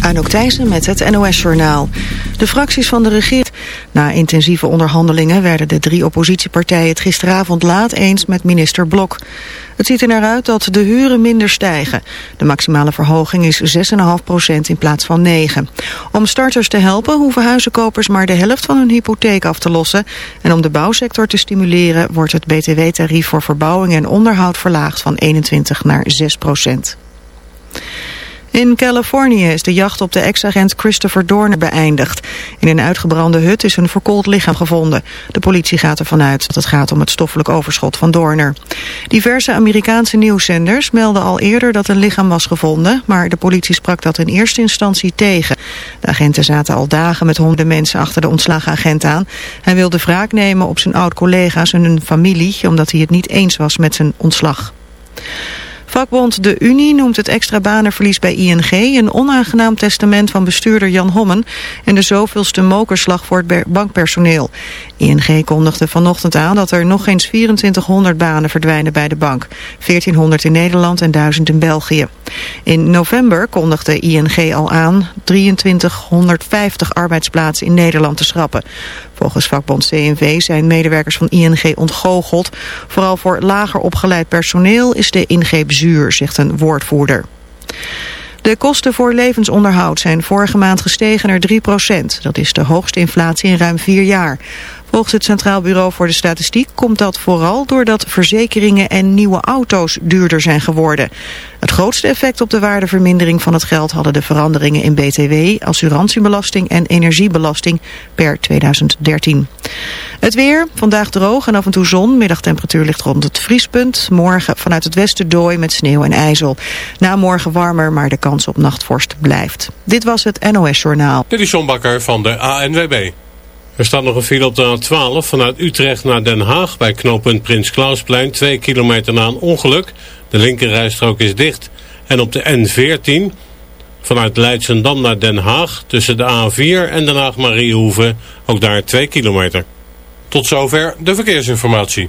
Anouk Thijssen met het NOS-journaal. De fracties van de regering... Na intensieve onderhandelingen werden de drie oppositiepartijen het gisteravond laat eens met minister Blok. Het ziet er naar uit dat de huren minder stijgen. De maximale verhoging is 6,5 procent in plaats van 9. Om starters te helpen hoeven huizenkopers maar de helft van hun hypotheek af te lossen. En om de bouwsector te stimuleren wordt het btw-tarief voor verbouwing en onderhoud verlaagd van 21 naar 6 procent. In Californië is de jacht op de ex-agent Christopher Dorner beëindigd. In een uitgebrande hut is een verkoold lichaam gevonden. De politie gaat ervan uit dat het gaat om het stoffelijk overschot van Dorner. Diverse Amerikaanse nieuwszenders melden al eerder dat een lichaam was gevonden... maar de politie sprak dat in eerste instantie tegen. De agenten zaten al dagen met honderden mensen achter de ontslagen agent aan. Hij wilde wraak nemen op zijn oud-collega's en hun familie... omdat hij het niet eens was met zijn ontslag. Vakbond De Unie noemt het extra banenverlies bij ING een onaangenaam testament van bestuurder Jan Hommen en de zoveelste mokerslag voor het bankpersoneel. ING kondigde vanochtend aan dat er nog eens 2400 banen verdwijnen bij de bank. 1400 in Nederland en 1000 in België. In november kondigde ING al aan 2350 arbeidsplaatsen in Nederland te schrappen. Volgens vakbond CNV zijn medewerkers van ING ontgoocheld. Vooral voor lager opgeleid personeel is de ingreep zuur, zegt een woordvoerder. De kosten voor levensonderhoud zijn vorige maand gestegen naar 3% Dat is de hoogste inflatie in ruim vier jaar. Volgens het Centraal Bureau voor de Statistiek komt dat vooral doordat verzekeringen en nieuwe auto's duurder zijn geworden. Het grootste effect op de waardevermindering van het geld hadden de veranderingen in BTW, assurantiebelasting en energiebelasting per 2013. Het weer, vandaag droog en af en toe zon. Middagtemperatuur ligt rond het vriespunt. Morgen vanuit het westen dooi met sneeuw en ijzel. Na morgen warmer, maar de kans op nachtvorst blijft. Dit was het NOS Journaal. Dit is John Bakker van de ANWB. Er staat nog een file op de A12 vanuit Utrecht naar Den Haag... bij knooppunt Prins Klausplein, 2 kilometer na een ongeluk. De linkerrijstrook is dicht. En op de N14 vanuit Leidsendam naar Den Haag... tussen de A4 en Den Haag-Mariehoeven, ook daar 2 kilometer. Tot zover de verkeersinformatie.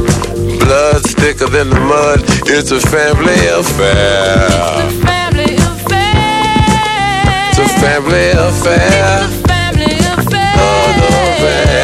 blood's thicker than the mud. It's a family affair. It's a family affair. It's a family affair. It's a family affair. Oh,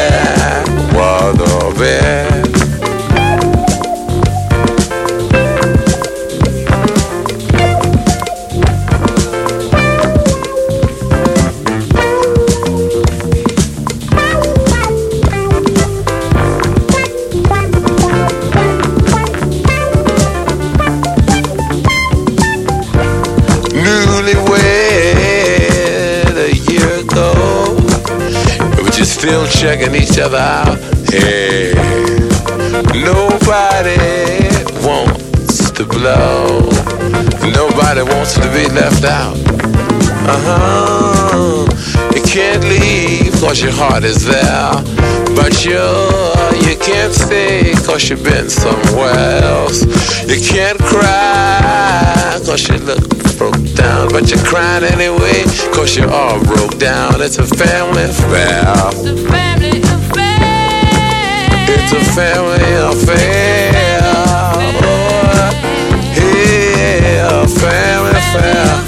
checking each other out. Hey, nobody wants to blow. Nobody wants to be left out. Uh huh. You can't leave cause your heart is there. But you, you can't stay cause you've been somewhere else. You can't cry cause you look broke down. But you're crying anyway cause you're all broke down. It's a family affair. It's a family affair. It's a family affair. Oh, yeah, family affair.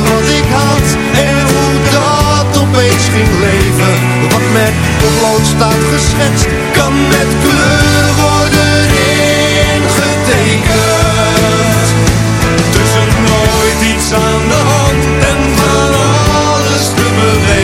wat ik had en hoe dat opeens ging leven. Wat met potlood staat geschetst, kan met kleur worden ingetekend. Tussen nooit iets aan de hand en van alles te beleven.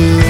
het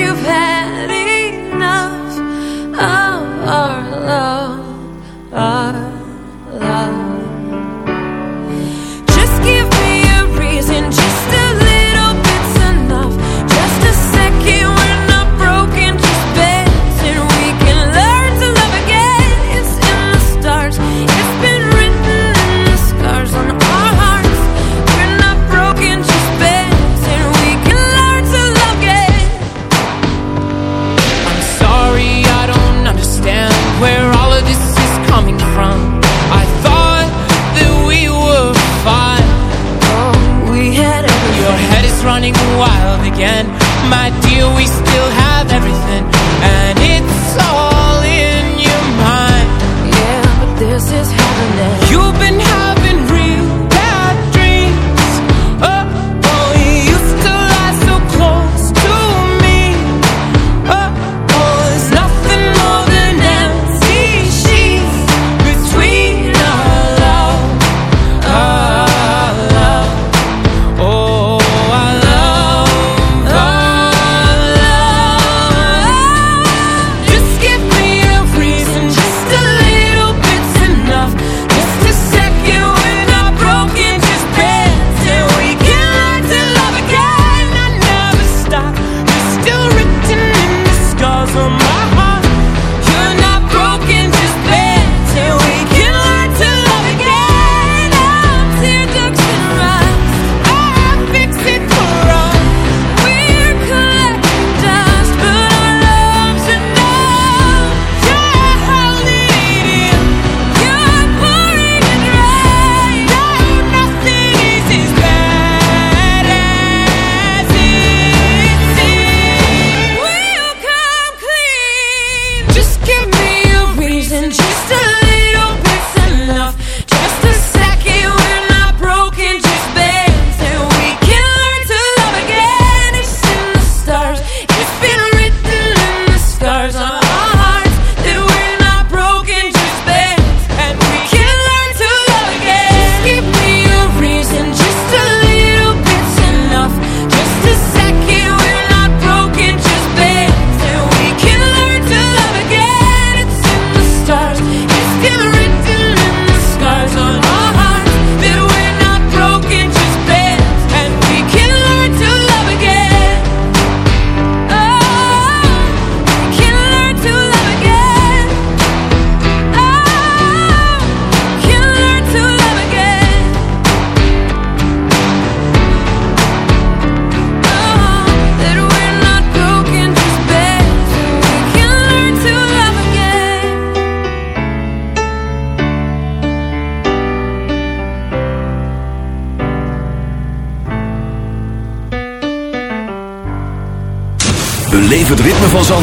You've had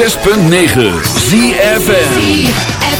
106.9 ZFN